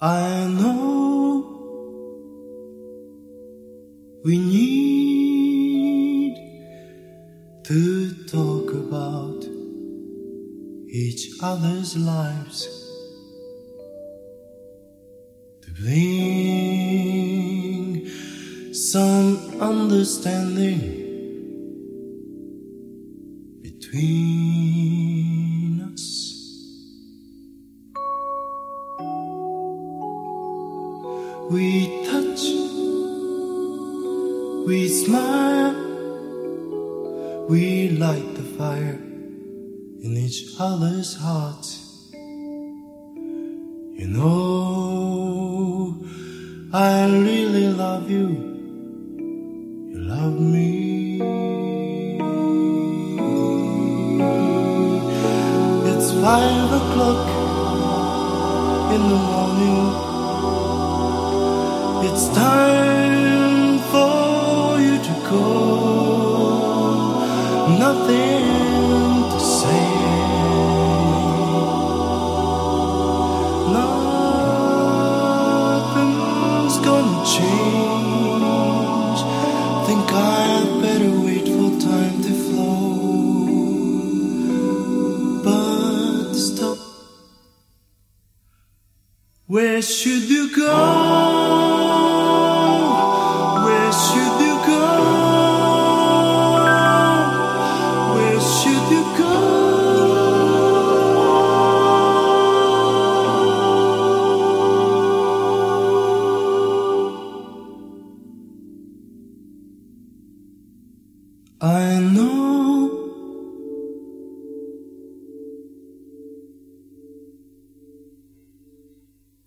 I know we need to talk about each other's lives. To bring some understanding between We touch, we smile, we light the fire in each other's hearts. You know, I really love you, you love me. It's five o'clock in the morning. It's time for you to go. Nothing to say. Nothing's gonna change. Think I'd better wait for time to flow. But stop. Where should you go? I know.